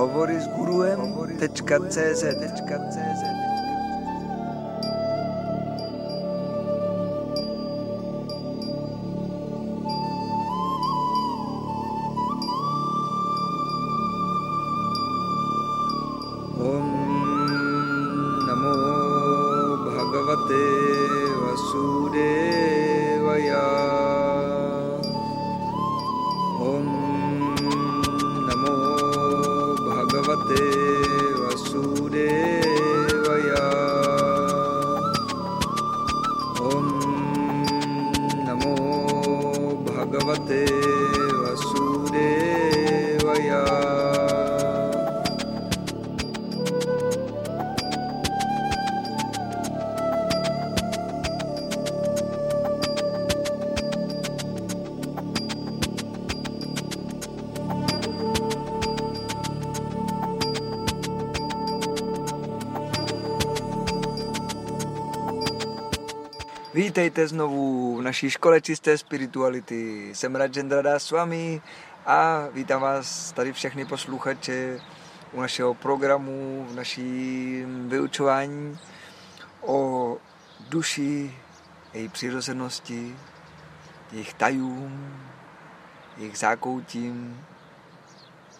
Hovory s guruem.cz Om Namo Bhagavate Vítejte znovu v naší škole čisté spirituality. Jsem Rajendra Das s vámi a vítám vás tady všechny posluchače u našeho programu, v naší vyučování o duši, její přirozenosti, jejich tajům, jejich zákoutím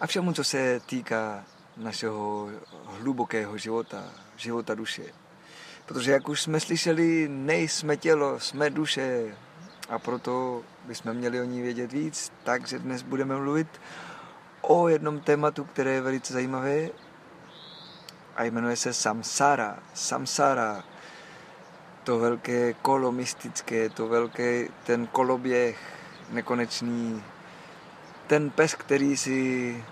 a všemu, co se týká našeho hlubokého života, života duše. Protože jak už jsme slyšeli, nejsme tělo, jsme duše. A proto bychom měli o ní vědět víc, takže dnes budeme mluvit o jednom tématu, které je velice zajímavé. A jmenuje se samsara. Samsara, to velké kolo mystické, to velké, ten koloběh nekonečný, ten pes, který si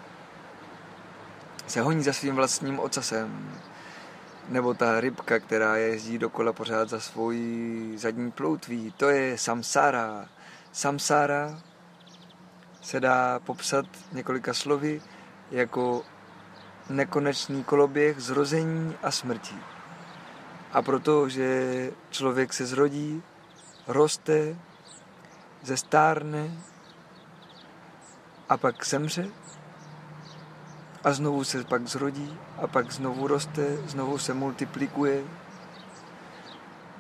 se honí za svým vlastním ocasem, nebo ta rybka, která jezdí dokola pořád za svojí zadní ploutví, to je samsára. Samsára se dá popsat několika slovy jako nekonečný koloběh zrození a smrti. A protože člověk se zrodí, roste, zestárne a pak zemře, a znovu se pak zrodí a pak znovu roste, znovu se multiplikuje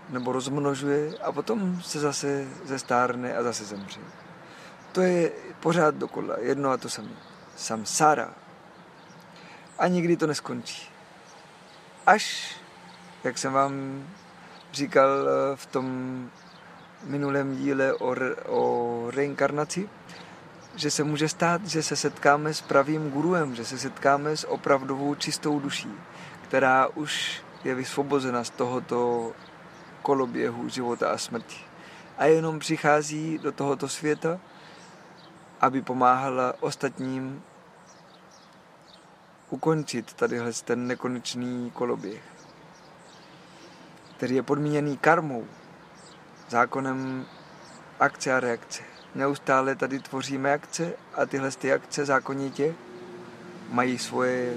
nebo rozmnožuje a potom se zase zestárne a zase zemře. To je pořád dokola, jedno a to samé. Samsara. A nikdy to neskončí. Až, jak jsem vám říkal v tom minulém díle o, re, o reinkarnaci, že se může stát, že se setkáme s pravým guruem, že se setkáme s opravdovou čistou duší, která už je vysvobozena z tohoto koloběhu života a smrti. A jenom přichází do tohoto světa, aby pomáhala ostatním ukončit tadyhle ten nekonečný koloběh, který je podmíněný karmou, zákonem akce a reakce neustále tady tvoříme akce a tyhle ty akce zákonitě mají svoje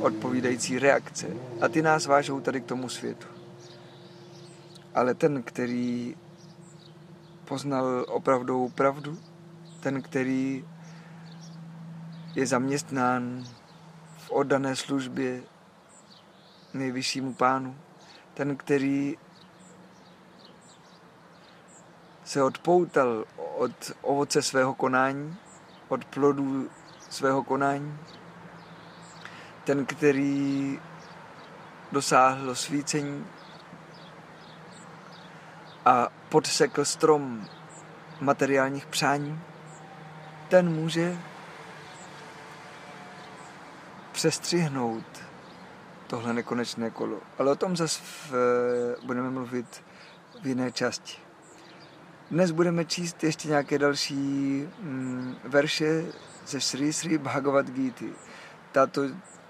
odpovídající reakce a ty nás vážou tady k tomu světu. Ale ten, který poznal opravdovou pravdu, ten, který je zaměstnán v oddané službě nejvyššímu pánu, ten, který se odpoutal od ovoce svého konání, od plodů svého konání. Ten, který dosáhl osvícení a podsekl strom materiálních přání, ten může přestřihnout tohle nekonečné kolo. Ale o tom zase budeme mluvit v jiné části. Dnes budeme číst ještě nějaké další mm, verše ze Sri Sri Bhagavad Gita. Tato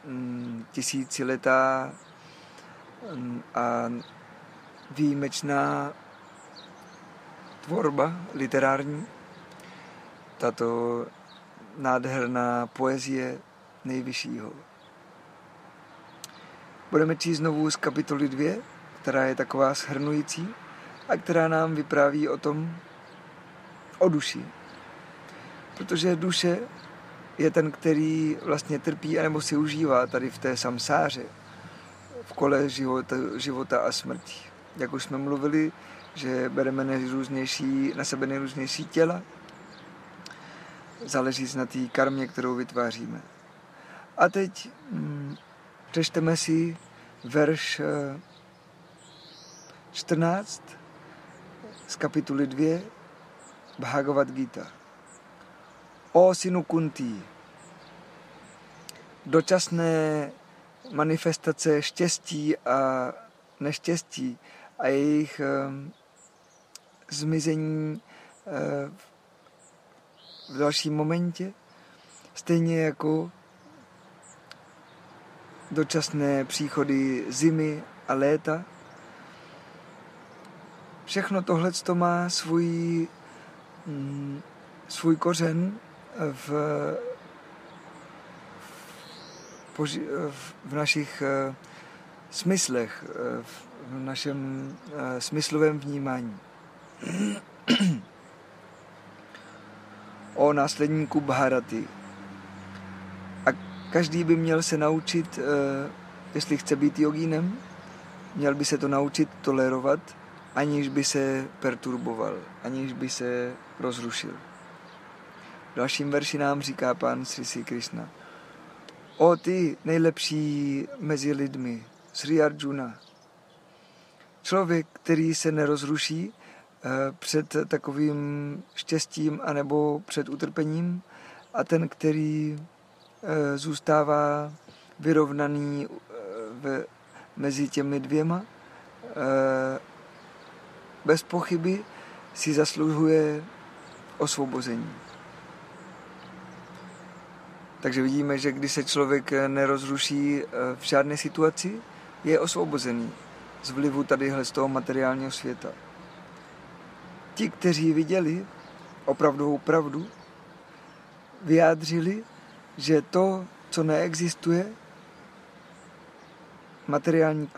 mm, tisíciletá mm, a výjimečná tvorba literární, tato nádherná poezie nejvyššího. Budeme číst znovu z kapitoly 2, která je taková shrnující a která nám vypráví o tom, o duši. Protože duše je ten, který vlastně trpí anebo si užívá tady v té samsáře, v kole života, života a smrti. Jak už jsme mluvili, že bereme nejrůznější, na sebe nejrůznější těla, záleží na té karmě, kterou vytváříme. A teď hm, přečteme si verš 14 eh, z kapituly 2 Bhagavad Gita. O synu Kuntý, dočasné manifestace štěstí a neštěstí a jejich um, zmizení uh, v dalším momentě, stejně jako dočasné příchody zimy a léta. Všechno tohle to má svůj, mm, svůj kořen v, v, v našich uh, smyslech, uh, v našem uh, smyslovém vnímání. o následníku Bharaty. A každý by měl se naučit, jestli chce být jogínem, měl by se to naučit tolerovat, aniž by se perturboval, aniž by se rozrušil. V dalším verši nám říká pán Sri Sri Krishna. O ty nejlepší mezi lidmi, Sri Arjuna. Člověk, který se nerozruší eh, před takovým štěstím anebo před utrpením a ten, který eh, zůstává vyrovnaný eh, mezi těmi dvěma, bez pochyby si zasluhuje osvobození. Takže vidíme, že když se člověk nerozruší eh, v žádné situaci, je osvobozený z vlivu tadyhle z toho materiálního světa. Ti, kteří viděli opravdovou pravdu, vyjádřili, že to, co neexistuje, materiální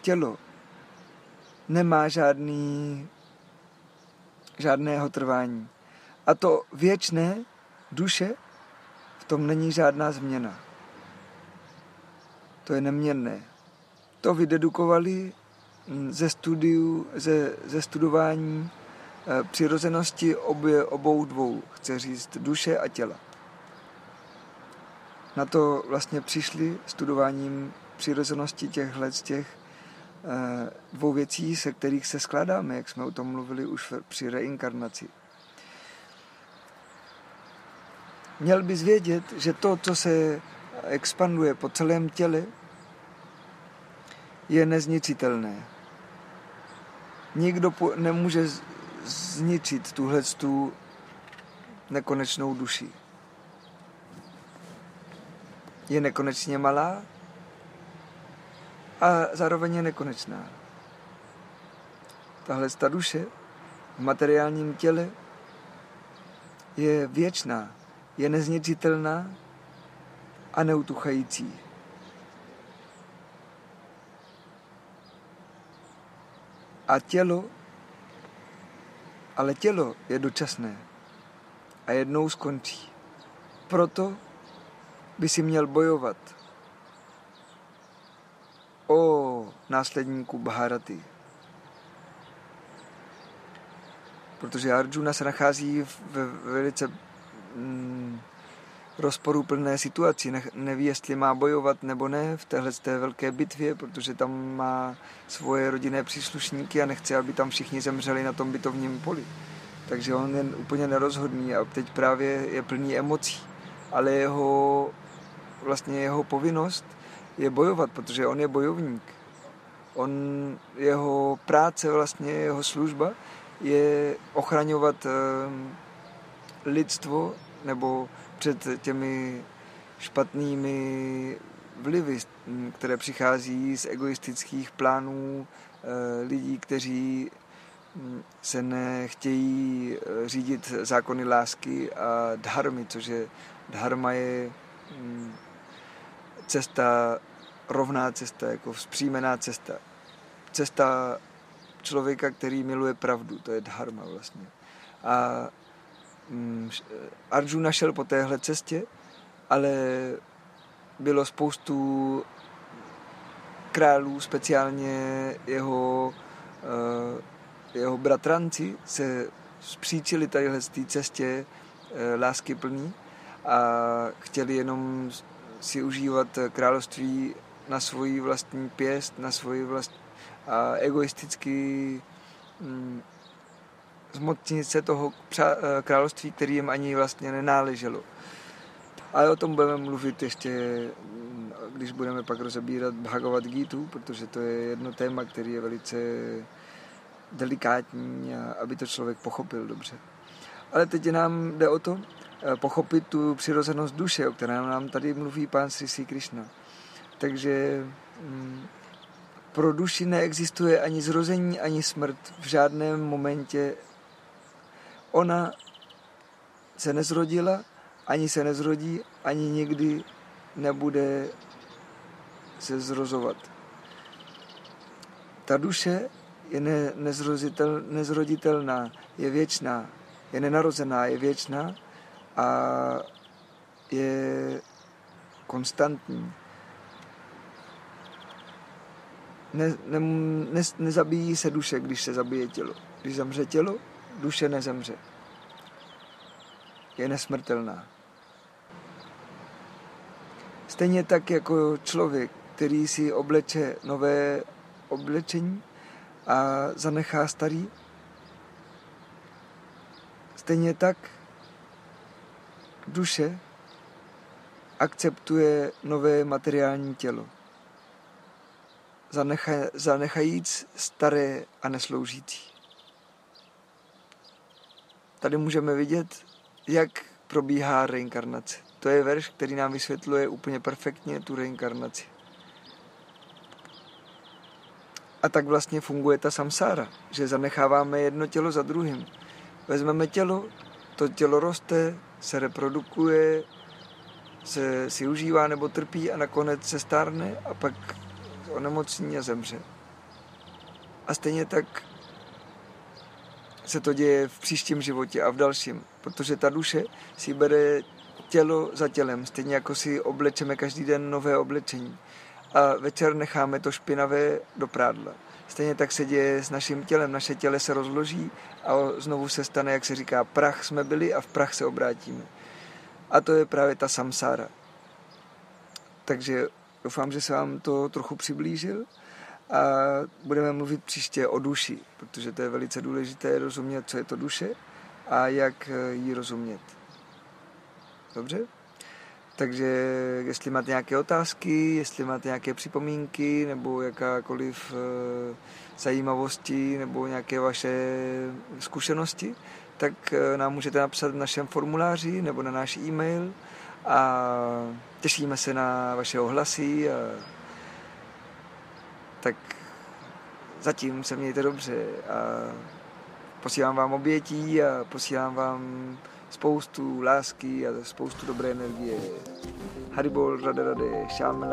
tělo, nemá žádný, žádného trvání. A to věčné duše tom není žádná změna. To je neměnné. To vydedukovali ze, studiu, ze, ze studování eh, přirozenosti obě, obou dvou, chce říct duše a těla. Na to vlastně přišli studováním přirozenosti těchhle z těch dvou věcí, se kterých se skládáme, jak jsme o tom mluvili už při reinkarnaci. Měl bys vědět, že to, co se expanduje po celém těle, je nezničitelné. Nikdo nemůže zničit tuhle tu nekonečnou duši. Je nekonečně malá a zároveň je nekonečná. Tahle ta duše v materiálním těle je věčná je nezničitelná a neutuchající. A tělo, ale tělo je dočasné a jednou skončí. Proto by si měl bojovat o následníku Bharaty. Protože Arjuna se nachází v velice mm, rozporuplné situaci. Ne, neví, jestli má bojovat nebo ne v téhle té velké bitvě, protože tam má svoje rodinné příslušníky a nechce, aby tam všichni zemřeli na tom bitovním poli. Takže on je úplně nerozhodný a teď právě je plný emocí. Ale jeho, vlastně jeho povinnost je bojovat, protože on je bojovník. On, jeho práce, vlastně jeho služba je ochraňovat ehm, lidstvo nebo před těmi špatnými vlivy, které přichází z egoistických plánů eh, lidí, kteří hm, se nechtějí eh, řídit zákony lásky a dharmy, což je dharma je hm, cesta, rovná cesta, jako vzpřímená cesta. Cesta člověka, který miluje pravdu, to je dharma vlastně. A Mm, Arjuna šel po téhle cestě ale bylo spoustu králů, speciálně jeho, eh, jeho bratranci se zpříčili tadyhle té cestě eh, lásky plný a chtěli jenom si užívat království na svoji vlastní pěst, na svoji vlastní a egoisticky mm, zmocnit se toho eh, království, který jim ani vlastně nenáleželo. Ale o tom budeme mluvit ještě, mm, když budeme pak rozebírat Bhagavad Gita, protože to je jedno téma, který je velice delikátní, a aby to člověk pochopil dobře. Ale teď nám jde o to, eh, pochopit tu přirozenost duše, o které nám tady mluví pán Sri Krishna. Takže mm, pro duši neexistuje ani zrození, ani smrt v žádném momentě. Ona se nezrodila, ani se nezrodí, ani nikdy nebude se zrozovat. Ta duše je ne, nezrozitel, nezroditelná, je věčná, je nenarozená, je věčná a je konstantní. Ne, ne, ne, nezabíjí se duše, když se zabije tělo. Když zemře tělo, duše nezemře. Je nesmrtelná. Stejně tak jako člověk, který si obleče nové oblečení a zanechá starý, stejně tak duše akceptuje nové materiální tělo zanecha, zanechajíc staré a nesloužící. Tady můžeme vidět, jak probíhá reinkarnace. To je verš, který nám vysvětluje úplně perfektně tu reinkarnaci. A tak vlastně funguje ta samsára, že zanecháváme jedno tělo za druhým. Vezmeme tělo, to tělo roste, se reprodukuje, se si užívá nebo trpí a nakonec se stárne a pak onemocní a zemře. A stejně tak se to děje v příštím životě a v dalším, protože ta duše si bere tělo za tělem, stejně jako si oblečeme každý den nové oblečení a večer necháme to špinavé do prádla. Stejně tak se děje s naším tělem. Naše těle se rozloží a znovu se stane, jak se říká, prach jsme byli a v prach se obrátíme. A to je právě ta samsára. Takže Doufám, že se vám to trochu přiblížil a budeme mluvit příště o duši, protože to je velice důležité rozumět, co je to duše a jak ji rozumět. Dobře? Takže jestli máte nějaké otázky, jestli máte nějaké připomínky nebo jakákoliv eh, zajímavosti nebo nějaké vaše zkušenosti, tak eh, nám můžete napsat v našem formuláři nebo na náš e-mail a těšíme se na vaše ohlasy. A... Tak zatím se mějte dobře a posílám vám obětí a posílám vám spoustu lásky a spoustu dobré energie. Haribol, rade, rade, šáme,